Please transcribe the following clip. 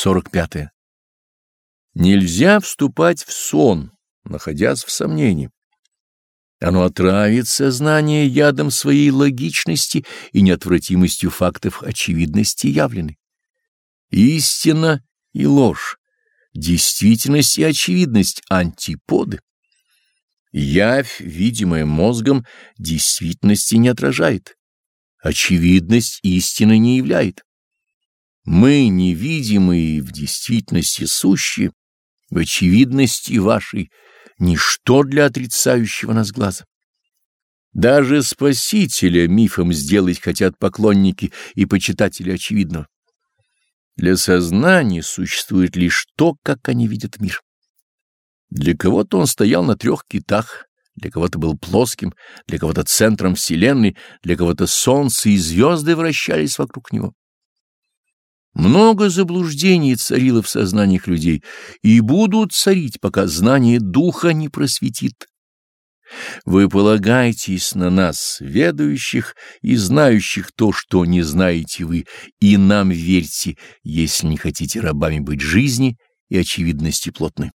45. -е. Нельзя вступать в сон, находясь в сомнении. Оно отравит сознание ядом своей логичности и неотвратимостью фактов очевидности явлены. Истина и ложь, действительность и очевидность — антиподы. Явь, видимая мозгом, действительности не отражает. Очевидность истины не являет. Мы, невидимые в действительности сущие, в очевидности вашей, ничто для отрицающего нас глаза. Даже Спасителя мифом сделать хотят поклонники и почитатели очевидного. Для сознания существует лишь то, как они видят мир. Для кого-то он стоял на трех китах, для кого-то был плоским, для кого-то центром Вселенной, для кого-то солнце и звезды вращались вокруг него. Много заблуждений царило в сознаниях людей и будут царить, пока знание духа не просветит. Вы полагаетесь на нас, ведающих и знающих то, что не знаете вы, и нам верьте, если не хотите рабами быть жизни и очевидности плотной.